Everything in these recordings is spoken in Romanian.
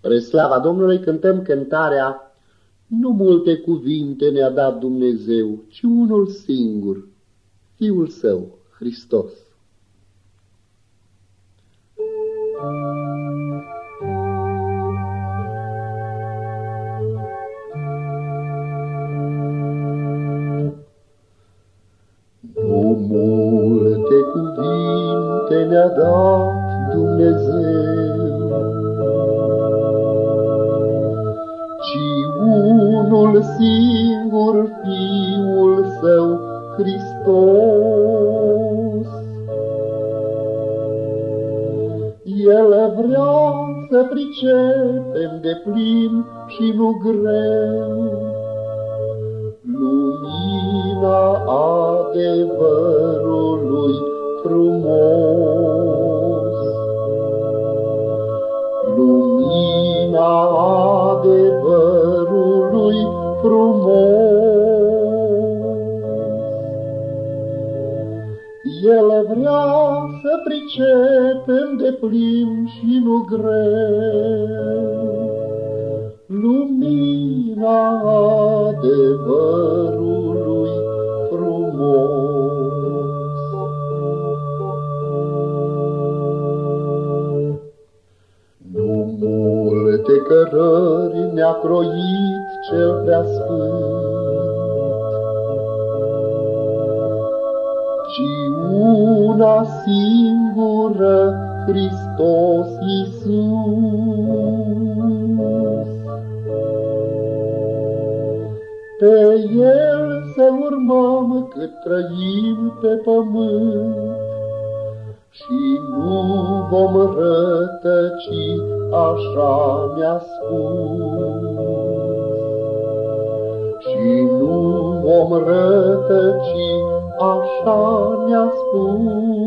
Spre slava Domnului cântăm cântarea Nu multe cuvinte ne-a dat Dumnezeu, ci unul singur, Fiul Său, Hristos. Nu multe cuvinte ne-a dat Dumnezeu, unul singur Fiul Său, Hristos. El vrea să pricepem de plin și nu greu lumina adevărului frumos. Lumina vrea să pricepem de plin și nu greu lumina adevărului frumos. Nu multe cărări ne-a croit cel prea sfânt, ci una singură, Hristos Iisus. Pe El să urmăm cât trăim pe pământ, și nu vom rătăci, așa mi-a spus și nu vom rătăci, așa ne-a spus.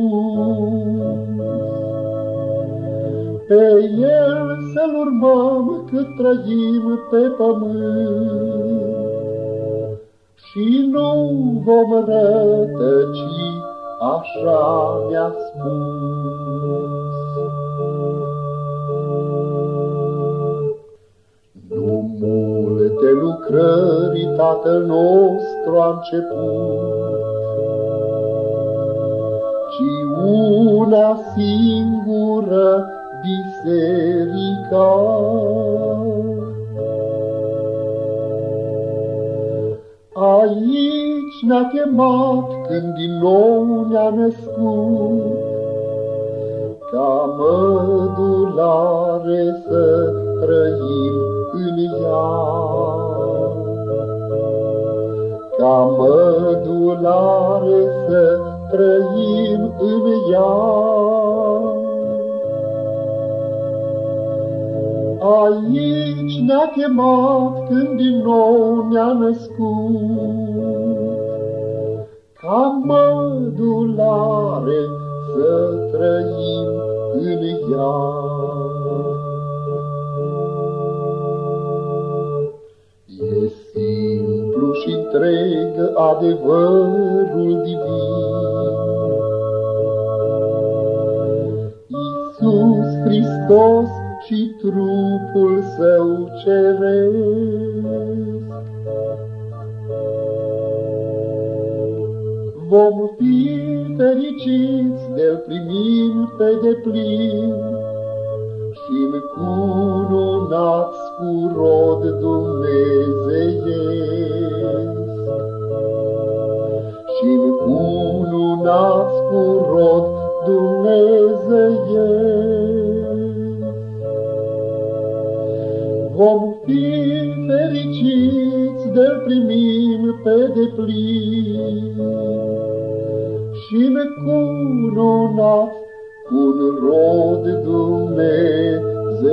Pe El să-L urmăm cât trăim pe pământ și nu vom rătăci, așa mi-a spus. multe lucrări Tatăl nostru a început, ci una singură biserica. Aici ne-a chemat când din nou ne-a născut, ca mădulare să trăim în ea. Aici ne-a chemat când din nou ne-a născut, ca mădulare să trăim în ea. întreg adevărul divin. Iisus Hristos și trupul său ceresc. Vom fi fericiți de-l primim pe deplin și încununați cu rod dumnezeiesc Vom fi fericiți de-l primim pe deplin și ne cununați cu un rod dumnezeiesc.